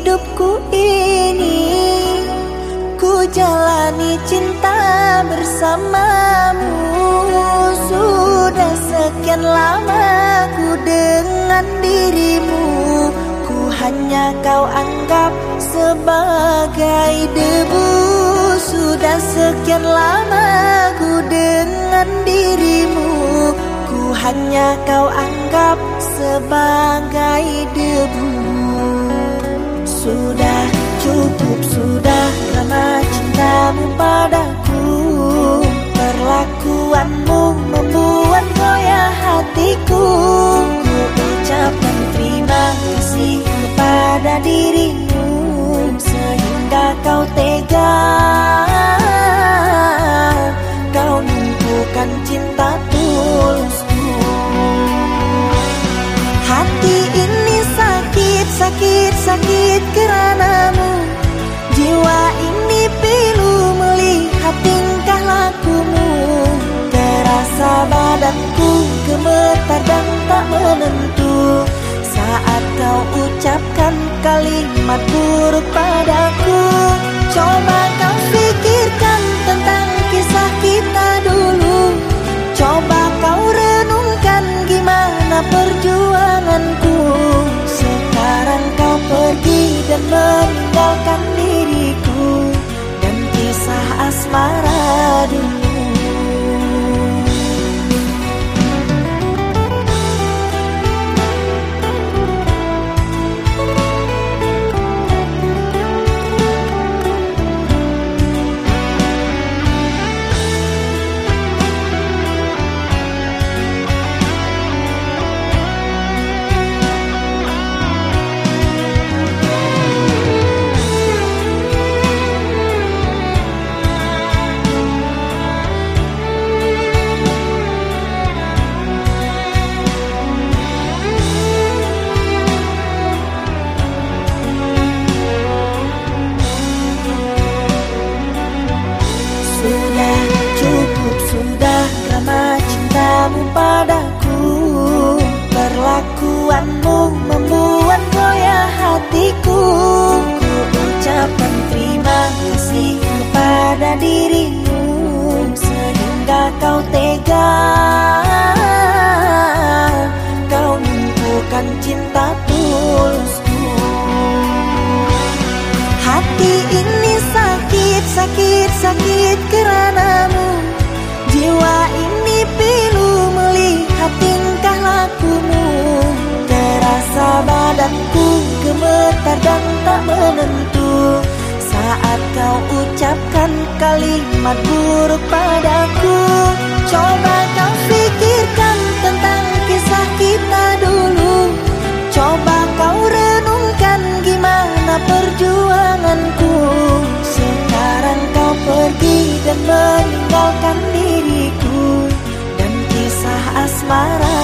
hidupku ini. Ku jalani cinta bersamamu. Sudah sekian lama ku dengan dirimu. Ku hanya kau anggap sebagai debu. Sudah sekian lama ku dengan dirimu. Ku hanya kau anggap sebagai debu Sudah cukup sudah karena cintamu padaku. Perlakuanmu membuat goyah hatiku. Ku ucapkan terima kasih kepada dirimu Sehingga kau tega sakit, keranamu. Jiwa ini pilu melihat tingkah lakumu. Terasa badanku gemetar dan tak menentu. Saat kau ucapkan kalimat buruk padaku padaku. Perlakuanmu membuat goyah hatiku. Ku ucapkan terima kasih kepada dirimu Sehingga kau tega. Kau numpukan cinta tulusku Hati ini sakit, sakit, sakit keranamu gemetar dan tak menentu. Saat kau ucapkan kalimat buruk padaku Coba kau pikirkan tentang kisah kita dulu. Coba kau renungkan gimana perjuanganku. Sekarang kau pergi dan meninggalkan diriku. Dan kisah asmara